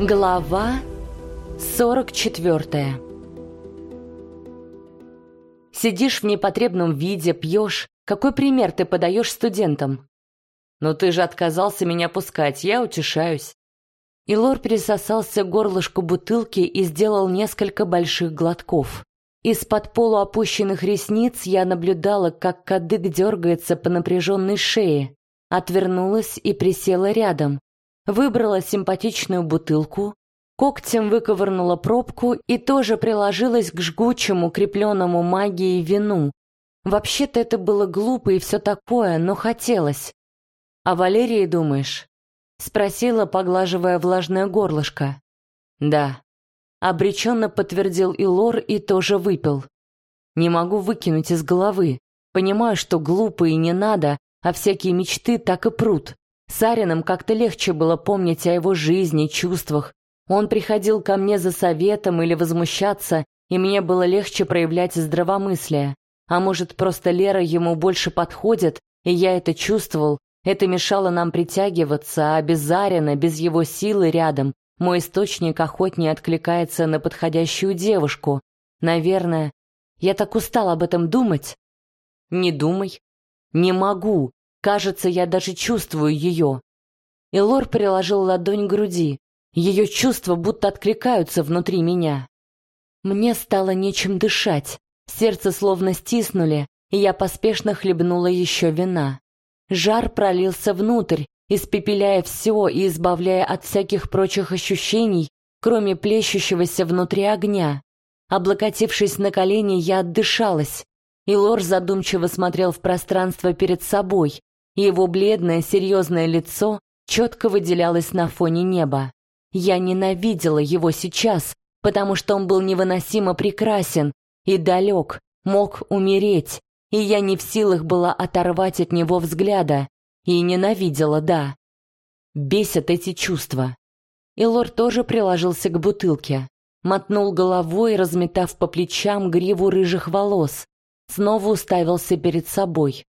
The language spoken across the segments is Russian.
Глава 44 Сидишь в непотребном виде, пьешь. Какой пример ты подаешь студентам? Но ты же отказался меня пускать, я утешаюсь. И Лор присосался к горлышку бутылки и сделал несколько больших глотков. Из-под полуопущенных ресниц я наблюдала, как кадык дергается по напряженной шее. Отвернулась и присела рядом. Выбрала симпатичную бутылку, когтем выковырнула пробку и тоже приложилась к жгучему, крепленному магией вину. Вообще-то это было глупо и все такое, но хотелось. «О Валерии думаешь?» — спросила, поглаживая влажное горлышко. «Да», — обреченно подтвердил Илор и тоже выпил. «Не могу выкинуть из головы. Понимаю, что глупо и не надо, а всякие мечты так и прут. С Арином как-то легче было помнить о его жизни, чувствах. Он приходил ко мне за советом или возмущаться, и мне было легче проявлять здравомыслие. А может, просто Лера ему больше подходит, и я это чувствовал, это мешало нам притягиваться, а без Арина, без его силы рядом, мой источник охотнее откликается на подходящую девушку. Наверное, я так устал об этом думать. Не думай. Не могу. Кажется, я даже чувствую ее. И Лор приложил ладонь к груди. Ее чувства будто откликаются внутри меня. Мне стало нечем дышать. Сердце словно стиснули, и я поспешно хлебнула еще вина. Жар пролился внутрь, испепеляя все и избавляя от всяких прочих ощущений, кроме плещущегося внутри огня. Облокотившись на колени, я отдышалась, и Лор задумчиво смотрел в пространство перед собой, и его бледное, серьезное лицо четко выделялось на фоне неба. Я ненавидела его сейчас, потому что он был невыносимо прекрасен и далек, мог умереть, и я не в силах была оторвать от него взгляда. И ненавидела, да. Бесят эти чувства. И тоже приложился к бутылке. Мотнул головой, разметав по плечам гриву рыжих волос. Снова уставился перед собой.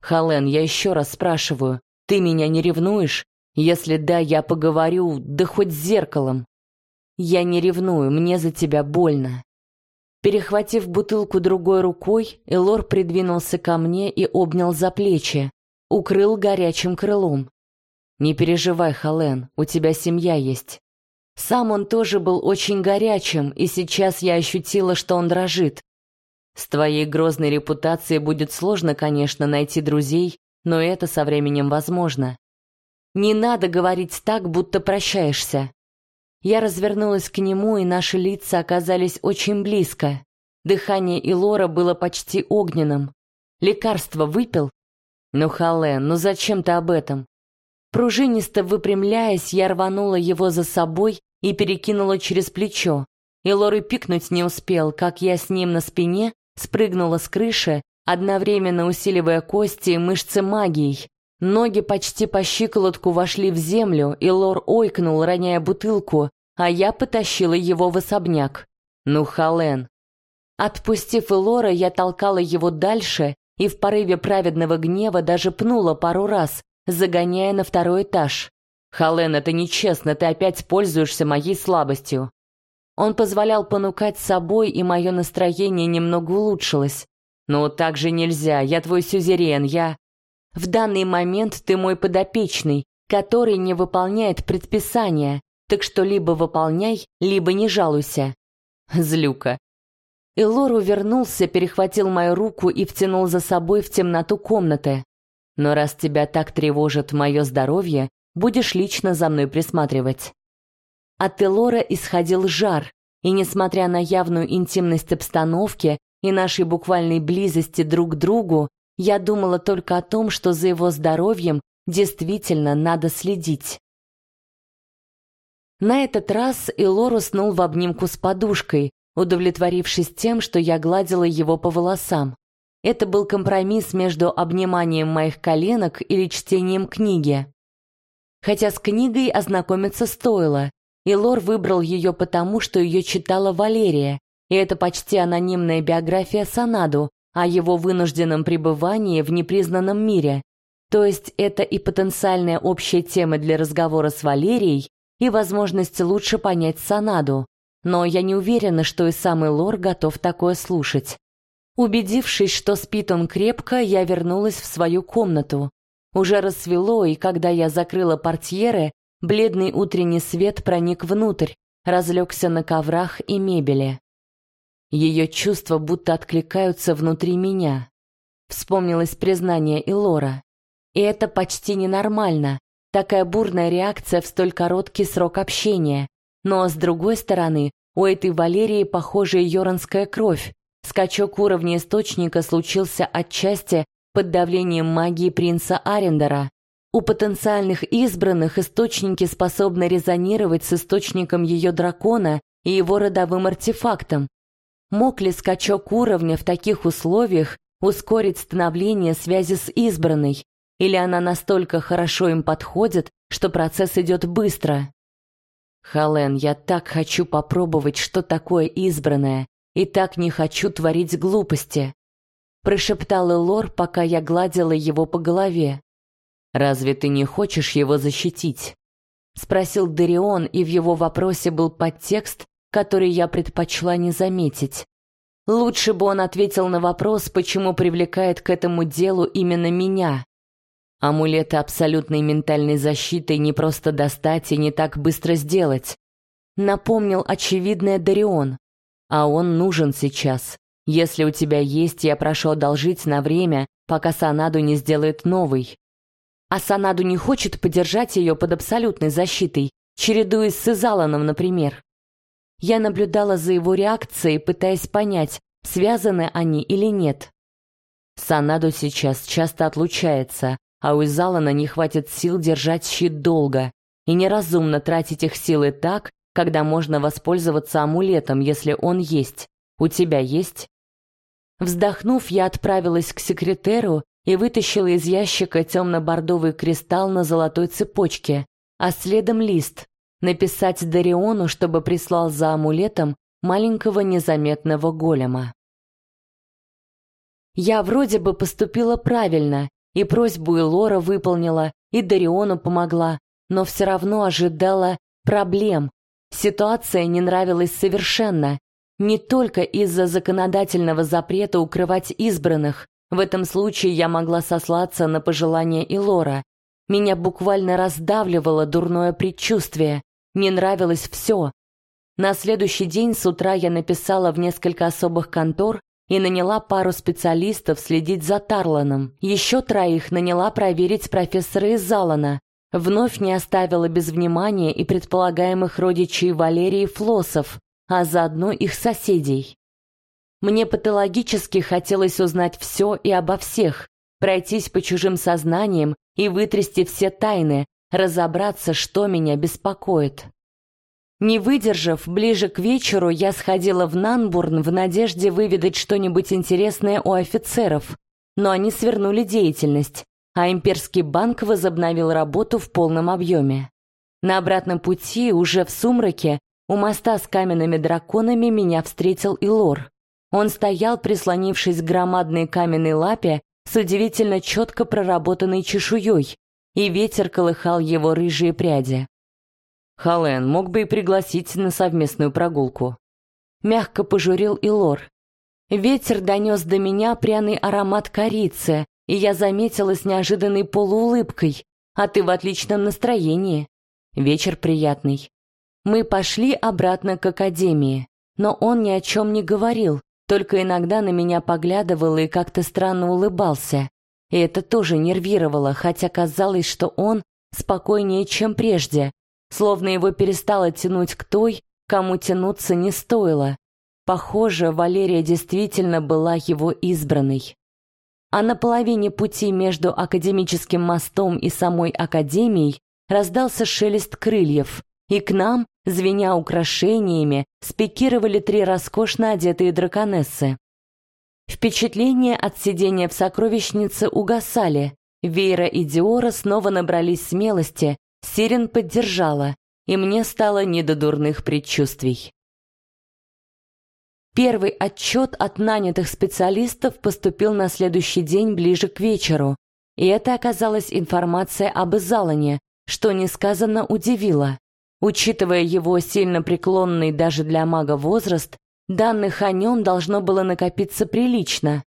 «Хален, я еще раз спрашиваю, ты меня не ревнуешь? Если да, я поговорю, да хоть с зеркалом». «Я не ревную, мне за тебя больно. Перехватив бутылку другой рукой, Элор придвинулся ко мне и обнял за плечи, укрыл горячим крылом. «Не переживай, Хален, у тебя семья есть». Сам он тоже был очень горячим, и сейчас я ощутила, что он дрожит. С твоей грозной репутацией будет сложно, конечно, найти друзей, но это со временем возможно. Не надо говорить так, будто прощаешься. Я развернулась к нему, и наши лица оказались очень близко. Дыхание Илора было почти огненным. Лекарство выпил? Ну, Хале, ну зачем ты об этом? Пружинисто выпрямляясь, я рванула его за собой и перекинула через плечо. Илор и пикнуть не успел, как я с ним на спине спрыгнула с крыши, одновременно усиливая кости и мышцы магией. Ноги почти по щиколотку вошли в землю, и Лор ойкнул, роняя бутылку, а я потащила его в особняк. Ну, Хален. Отпустив Элора, я толкала его дальше и в порыве праведного гнева даже пнула пару раз, загоняя на второй этаж. «Хален, это нечестно, ты опять пользуешься моей слабостью». Он позволял понукать собой, и мое настроение немного улучшилось. «Ну, так же нельзя, я твой сюзерен, я...» В данный момент ты мой подопечный, который не выполняет предписания, так что либо выполняй, либо не жалуйся. Злюка. Элор увернулся, перехватил мою руку и втянул за собой в темноту комнаты. Но раз тебя так тревожит мое здоровье, будешь лично за мной присматривать. От Элора исходил жар, и несмотря на явную интимность обстановки и нашей буквальной близости друг к другу, я думала только о том, что за его здоровьем действительно надо следить. На этот раз Илор уснул в обнимку с подушкой, удовлетворившись тем, что я гладила его по волосам. Это был компромисс между обниманием моих коленок или чтением книги. Хотя с книгой ознакомиться стоило, и Лор выбрал ее потому, что ее читала Валерия, и это почти анонимная биография Санаду, о его вынужденном пребывании в непризнанном мире. То есть это и потенциальная общая тема для разговора с Валерией, и возможность лучше понять Санаду, но я не уверена, что и самый Лор готов такое слушать. Убедившись, что спит он крепко, я вернулась в свою комнату. Уже рассвело, и когда я закрыла портьеры, бледный утренний свет проник внутрь, разлегся на коврах и мебели. Ее чувства будто откликаются внутри меня. Вспомнилось признание Илора. И это почти ненормально, такая бурная реакция в столь короткий срок общения. Но, с другой стороны, у этой Валерии похожая йоранская кровь. Скачок уровня источника случился отчасти под давлением магии принца Арендера. У потенциальных избранных источники способны резонировать с источником ее дракона и его родовым артефактом. Мог ли скачок уровня в таких условиях ускорить становление связи с избранной? Или она настолько хорошо им подходит, что процесс идет быстро? Хален, я так хочу попробовать, что такое избранное, и так не хочу творить глупости. Прошептал Элор, пока я гладила его по голове. Разве ты не хочешь его защитить? Спросил Дарион, и в его вопросе был подтекст, который я предпочла не заметить. Лучше бы он ответил на вопрос, почему привлекает к этому делу именно меня. Амулеты абсолютной ментальной защиты не просто достать и не так быстро сделать. Напомнил очевидное Дарион. А он нужен сейчас. Если у тебя есть, я прошу одолжить на время, пока Санаду не сделает новый. А Санаду не хочет подержать ее под абсолютной защитой, чередуясь с Изаланом, например. Я наблюдала за его реакцией, пытаясь понять, связаны они или нет. Санаду сейчас часто отлучается, а у Изалана не хватит сил держать щит долго, и неразумно тратить их силы так, когда можно воспользоваться амулетом, если он есть. У тебя есть? Вздохнув, я отправилась к секретеру и вытащила из ящика темно-бордовый кристалл на золотой цепочке, а следом лист. Написать Дариону, чтобы прислал за амулетом маленького незаметного голема. Я вроде бы поступила правильно и просьбу Элора выполнила, и Дариону помогла, но все равно ожидала проблем. Ситуация не нравилась совершенно. Не только из-за законодательного запрета укрывать избранных. В этом случае я могла сослаться на пожелания Илора. Меня буквально раздавливало дурное предчувствие. Не нравилось все. На следующий день с утра я написала в несколько особых контор и наняла пару специалистов следить за Тарланом. Еще троих наняла проверить профессора из Залана. Вновь не оставила без внимания и предполагаемых родичей Валерии Флосов, а заодно их соседей. Мне патологически хотелось узнать все и обо всех, пройтись по чужим сознаниям и вытрясти все тайны, разобраться, что меня беспокоит. Не выдержав, ближе к вечеру я сходила в Нанбурн в надежде выведать что-нибудь интересное у офицеров, но они свернули деятельность, а имперский банк возобновил работу в полном объеме. На обратном пути, уже в сумраке, у моста с каменными драконами меня встретил Илор. Он стоял, прислонившись к громадной каменной лапе с удивительно четко проработанной чешуей, и ветер колыхал его рыжие пряди. Хален мог бы и пригласить на совместную прогулку. Мягко пожурил Илор. Ветер донес до меня пряный аромат корицы, и я заметила с неожиданной полуулыбкой. А ты в отличном настроении. Вечер приятный. Мы пошли обратно к академии, но он ни о чем не говорил, только иногда на меня поглядывал и как-то странно улыбался. И это тоже нервировало, хотя казалось, что он спокойнее, чем прежде, словно его перестало тянуть к той, кому тянуться не стоило. Похоже, Валерия действительно была его избранной. А на половине пути между академическим мостом и самой академией раздался шелест крыльев, и к нам, звеня украшениями, спикировали три роскошно одетые драконессы. Впечатления от сидения в сокровищнице угасали. Вейра и Диора снова набрались смелости Сирен поддержала, и мне стало не до дурных предчувствий. Первый отчет от нанятых специалистов поступил на следующий день ближе к вечеру, и это оказалась информация об Изалане, что несказанно удивило. Учитывая его сильно преклонный даже для мага возраст, данных о нем должно было накопиться прилично.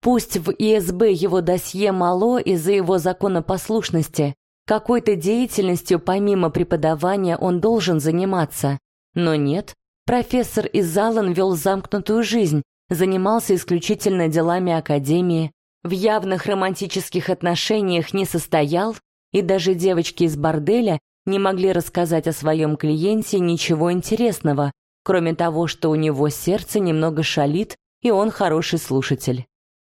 Пусть в ИСБ его досье мало из-за его законопослушности, какой-то деятельностью помимо преподавания он должен заниматься. Но нет, профессор Изалан вел замкнутую жизнь, занимался исключительно делами академии, в явных романтических отношениях не состоял, и даже девочки из борделя не могли рассказать о своем клиенте ничего интересного, кроме того, что у него сердце немного шалит, и он хороший слушатель.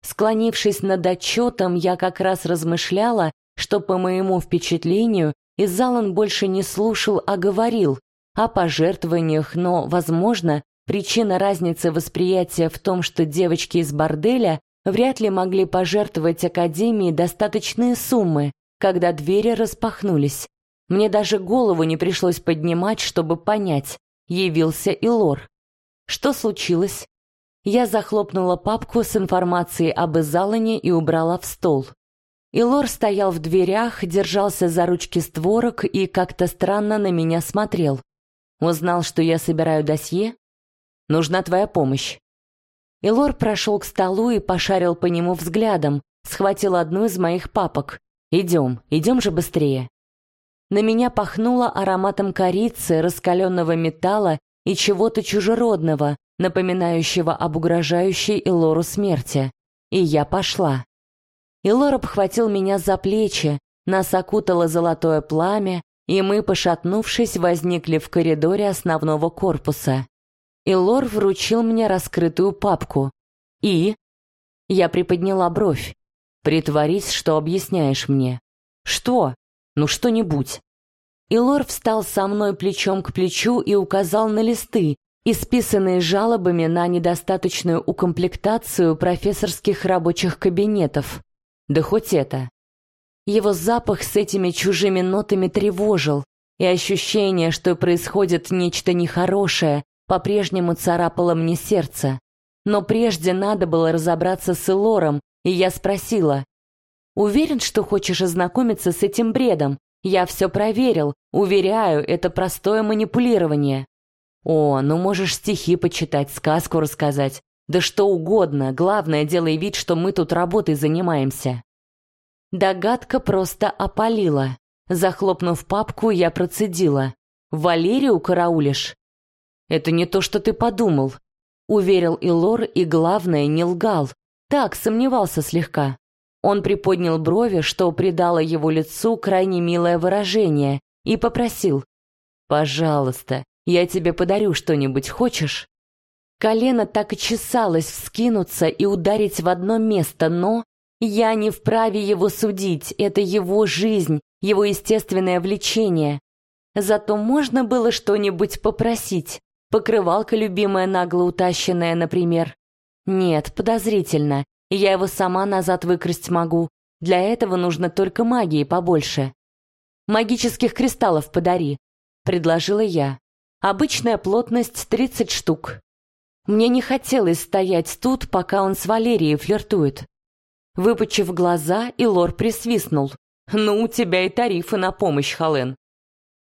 Склонившись над отчетом, я как раз размышляла, что, по моему впечатлению, Изалан больше не слушал, а говорил о пожертвованиях, но, возможно, причина разницы восприятия в том, что девочки из борделя вряд ли могли пожертвовать Академии достаточные суммы, когда двери распахнулись. Мне даже голову не пришлось поднимать, чтобы понять, явился и Лор. Что случилось? Я захлопнула папку с информацией об Изалане и убрала в стол. Илор стоял в дверях, держался за ручки створок и как-то странно на меня смотрел. Узнал, что я собираю досье? Нужна твоя помощь. Илор прошел к столу и пошарил по нему взглядом, схватил одну из моих папок. «Идем, идем же быстрее». На меня пахнуло ароматом корицы, раскаленного металла и чего-то чужеродного, напоминающего об угрожающей Элору смерти. И я пошла. Элор обхватил меня за плечи, нас окутало золотое пламя, и мы, пошатнувшись, возникли в коридоре основного корпуса. Элор вручил мне раскрытую папку. И... Я приподняла бровь. «Притворись, что объясняешь мне». «Что? Ну что-нибудь». Илор встал со мной плечом к плечу и указал на листы, исписанные жалобами на недостаточную укомплектацию профессорских рабочих кабинетов. Да хоть это. Его запах с этими чужими нотами тревожил, и ощущение, что происходит нечто нехорошее, по-прежнему царапало мне сердце. Но прежде надо было разобраться с Элором, и я спросила. «Уверен, что хочешь ознакомиться с этим бредом? Я все проверил. Уверяю, это простое манипулирование». О, ну можешь стихи почитать, сказку рассказать. Да что угодно, главное, делай вид, что мы тут работой занимаемся. Догадка просто опалила. Захлопнув папку, я процедила. «Валерию караулишь?» «Это не то, что ты подумал», — уверил Илор, и, главное, не лгал. Так, сомневался слегка. Он приподнял брови, что придало его лицу крайне милое выражение, и попросил. «Пожалуйста, я тебе подарю что-нибудь, хочешь?» Колено так и чесалось вскинуться и ударить в одно место, но я не вправе его судить, это его жизнь, его естественное влечение. Зато можно было что-нибудь попросить. Покрывалка любимая нагло утащенная, например. Нет, подозрительно. Я его сама назад выкрасть могу. Для этого нужно только магии побольше. Магических кристаллов подари, предложила я. Обычная плотность 30 штук. Мне не хотелось стоять тут, пока он с Валерией флиртует. Выпучив глаза, Илор присвистнул. «Ну, у тебя и тарифы на помощь, Хален».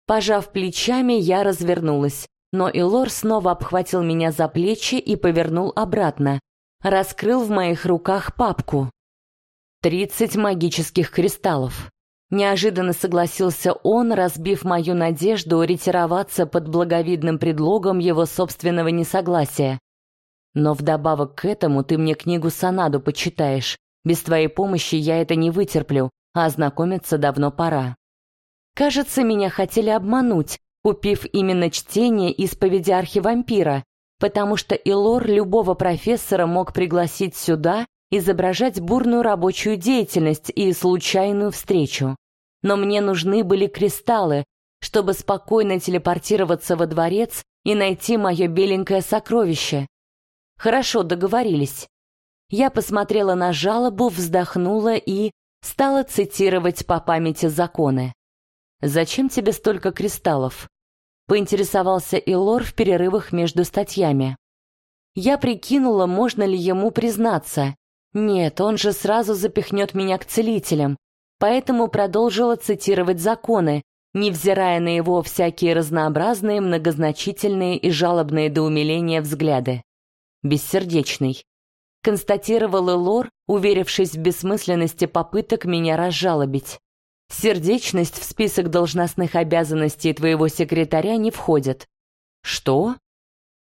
Пожав плечами, я развернулась, но Илор снова обхватил меня за плечи и повернул обратно. Раскрыл в моих руках папку. «Тридцать магических кристаллов». Неожиданно согласился он, разбив мою надежду ретироваться под благовидным предлогом его собственного несогласия. Но вдобавок к этому ты мне книгу Санаду почитаешь. Без твоей помощи я это не вытерплю, а ознакомиться давно пора. Кажется, меня хотели обмануть, купив именно чтение исповеди архивампира, потому что Илор любого профессора мог пригласить сюда изображать бурную рабочую деятельность и случайную встречу. Но мне нужны были кристаллы, чтобы спокойно телепортироваться во дворец и найти мое беленькое сокровище. Хорошо, договорились. Я посмотрела на жалобу, вздохнула и стала цитировать по памяти законы. «Зачем тебе столько кристаллов?» Поинтересовался Илор в перерывах между статьями. Я прикинула, можно ли ему признаться, нет, он же сразу запихнет меня к целителям. Поэтому продолжила цитировать законы, невзирая на его всякие разнообразные, многозначительные и жалобные до умиления взгляды. Бессердечный. Констатировал Элор, уверившись в бессмысленности попыток меня разжалобить. Сердечность в список должностных обязанностей твоего секретаря не входит. Что?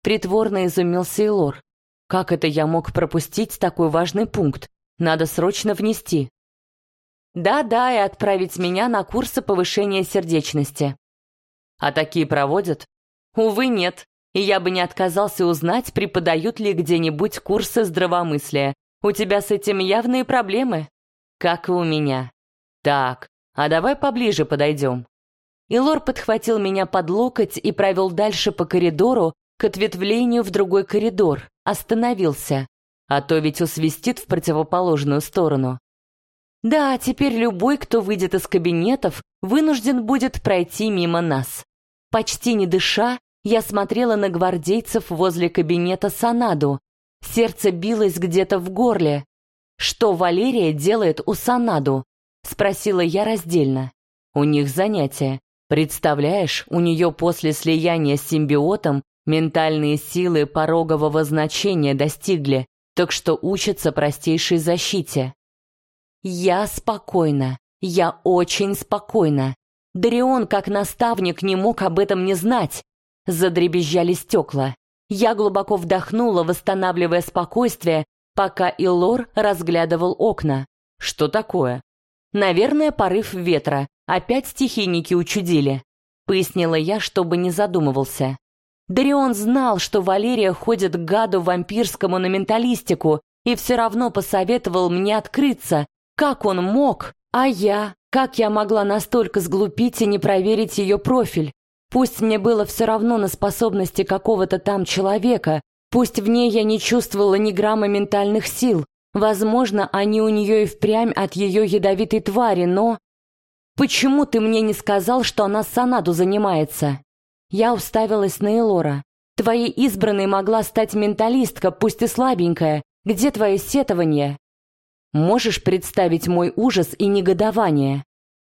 Притворно изумился Элор. Как это я мог пропустить такой важный пункт? Надо срочно внести. Да-да, и отправить меня на курсы повышения сердечности. А такие проводят? Увы, нет. И я бы не отказался узнать, преподают ли где-нибудь курсы здравомыслия. У тебя с этим явные проблемы? Как и у меня. Так, а давай поближе подойдем. Илор подхватил меня под локоть и провел дальше по коридору к ответвлению в другой коридор. Остановился. А то ведь усвистит в противоположную сторону. Да, теперь любой, кто выйдет из кабинетов, вынужден будет пройти мимо нас. Почти не дыша, я смотрела на гвардейцев возле кабинета Санаду. Сердце билось где-то в горле. Что Валерия делает у Санаду? Спросила я раздельно. У них занятия. Представляешь, у нее после слияния с симбиотом ментальные силы порогового значения достигли, так что учатся простейшей защите. Я спокойна. Я очень спокойна. Дарион, как наставник, не мог об этом не знать. Задребезжали стекла. Я глубоко вдохнула, восстанавливая спокойствие, пока Илор разглядывал окна. Что такое? Наверное, порыв ветра. Опять стихийники учудили. Пояснила я, чтобы не задумывался. Дарион знал, что Валерия ходит к гаду вампирскому на менталистику, и все равно посоветовал мне открыться, как он мог? А я? Как я могла настолько сглупить и не проверить ее профиль? Пусть мне было все равно на способности какого-то там человека, пусть в ней я не чувствовала ни грамма ментальных сил, возможно, они у нее и впрямь от ее ядовитой твари, но... Почему ты мне не сказал, что она Санаду занимается? Я уставилась на Элора. Твоей избранной могла стать менталистка, пусть и слабенькая. Где твое сетование? Можешь представить мой ужас и негодование?»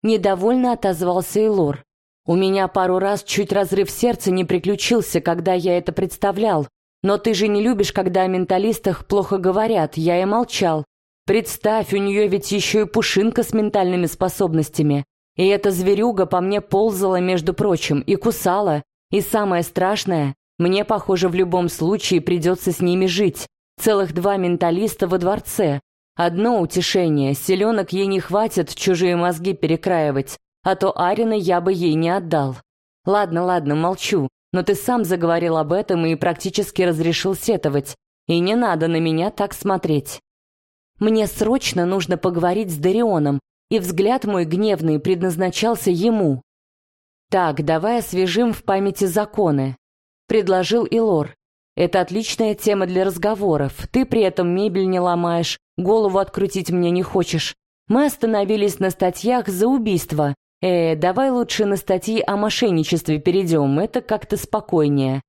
Недовольно отозвался Эйлор. «У меня пару раз чуть разрыв сердца не приключился, когда я это представлял. Но ты же не любишь, когда о менталистах плохо говорят, я и молчал. Представь, у нее ведь еще и пушинка с ментальными способностями. И эта зверюга по мне ползала, между прочим, и кусала. И самое страшное, мне, похоже, в любом случае придется с ними жить. Целых два менталиста во дворце. Одно утешение, селенок ей не хватит чужие мозги перекраивать, а то Арина я бы ей не отдал. Ладно, ладно, молчу, но ты сам заговорил об этом и практически разрешил сетовать. И не надо на меня так смотреть. Мне срочно нужно поговорить с Дарионом, и взгляд мой гневный предназначался ему. Так, давай освежим в памяти законы, предложил Илор. Это отличная тема для разговоров. Ты при этом мебель не ломаешь, голову открутить мне не хочешь. Мы остановились на статьях за убийство. Э, давай лучше на статьи о мошенничестве перейдем, это как-то спокойнее.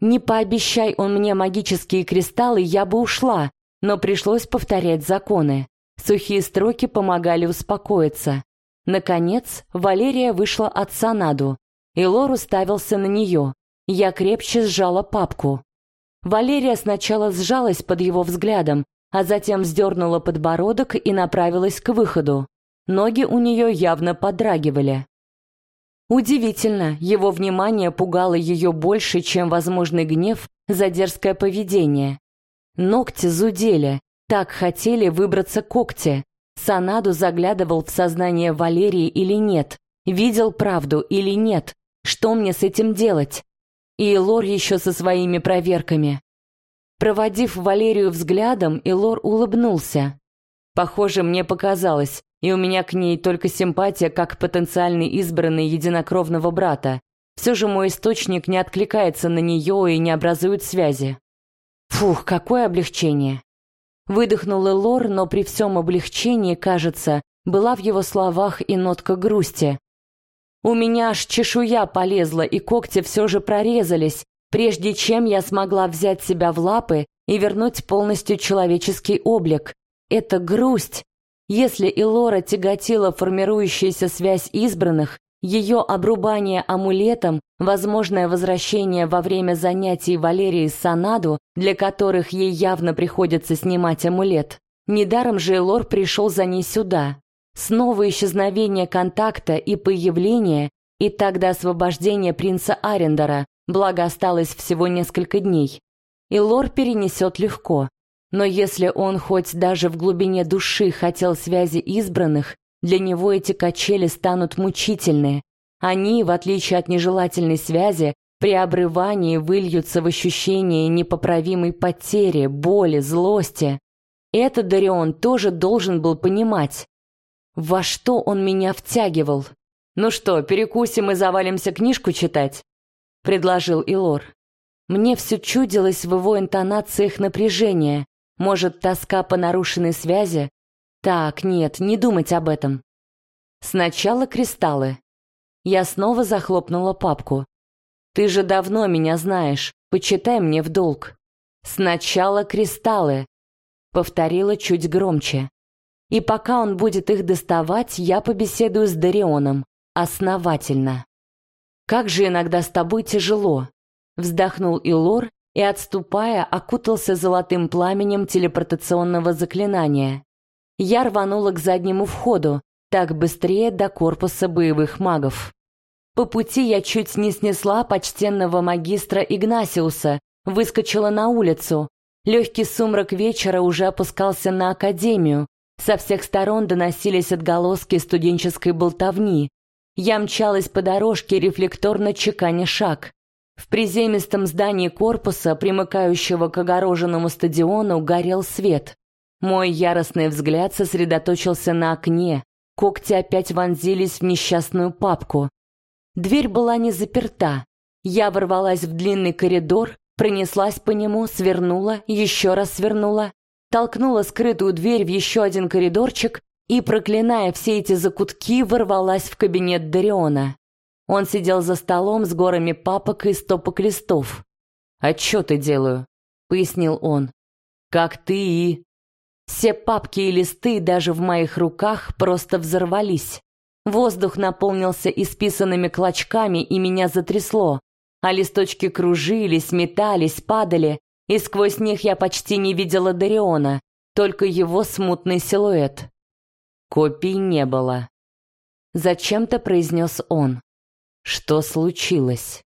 Не пообещай он мне магические кристаллы, я бы ушла, но пришлось повторять законы. Сухие строки помогали успокоиться. Наконец, Валерия вышла от Санаду, и Лор уставился на нее. Я крепче сжала папку. Валерия сначала сжалась под его взглядом, а затем вздернула подбородок и направилась к выходу. Ноги у нее явно подрагивали. Удивительно, его внимание пугало ее больше, чем возможный гнев за дерзкое поведение. Ногти зудели, так хотели выбраться когти. Санаду заглядывал в сознание Валерии или нет, видел правду или нет. Что мне с этим делать? И Лор еще со своими проверками. Проводив Валерию взглядом, Илор улыбнулся. Похоже, мне показалось, и у меня к ней только симпатия как потенциальный избранный единокровного брата. Все же мой источник не откликается на нее и не образует связи. Фух, какое облегчение. Выдохнул Элор, но при всем облегчении, кажется, была в его словах и нотка грусти. У меня аж чешуя полезла, и когти все же прорезались, прежде чем я смогла взять себя в лапы и вернуть полностью человеческий облик. Это грусть. Если Илора тяготила формирующаяся связь избранных, Ее обрубание амулетом, возможное возвращение во время занятий Валерии Санаду, для которых ей явно приходится снимать амулет. Недаром же Элор пришел за ней сюда. Снова исчезновение контакта и появление, и тогда освобождение принца Арендера, благо осталось всего несколько дней. И Лор перенесет легко. Но если он хоть даже в глубине души хотел связи избранных, для него эти качели станут мучительные. Они, в отличие от нежелательной связи, при обрывании выльются в ощущение непоправимой потери, боли, злости. Это Дарион тоже должен был понимать. Во что он меня втягивал? «Ну что, перекусим и завалимся книжку читать?» — предложил Илор. Мне все чудилось в его интонациях напряжение. Может, тоска по нарушенной связи, так, нет, не думать об этом. Сначала кристаллы. Я снова захлопнула папку. Ты же давно меня знаешь, почитай мне в долг. Сначала кристаллы. Повторила чуть громче. И пока он будет их доставать, я побеседую с Дарионом. Основательно. Как же иногда с тобой тяжело. Вздохнул Илор и, отступая, окутался золотым пламенем телепортационного заклинания. Я рванула к заднему входу, так быстрее до корпуса боевых магов. По пути я чуть не снесла почтенного магистра Игнасиуса, выскочила на улицу. Легкий сумрак вечера уже опускался на академию. Со всех сторон доносились отголоски студенческой болтовни. Я мчалась по дорожке, рефлекторно чеканя шаг. В приземистом здании корпуса, примыкающего к огороженному стадиону, горел свет. Мой яростный взгляд сосредоточился на окне. Когти опять вонзились в несчастную папку. Дверь была не заперта. Я ворвалась в длинный коридор, пронеслась по нему, свернула, еще раз свернула, толкнула скрытую дверь в еще один коридорчик и, проклиная все эти закутки, ворвалась в кабинет Дариона. Он сидел за столом с горами папок и стопок листов. «Отчеты делаю», — пояснил он. «Как ты и...» Все папки и листы даже в моих руках просто взорвались. Воздух наполнился исписанными клочками, и меня затрясло. А листочки кружились, метались, падали, и сквозь них я почти не видела Дариона, только его смутный силуэт. Копий не было. Зачем-то произнес он. Что случилось?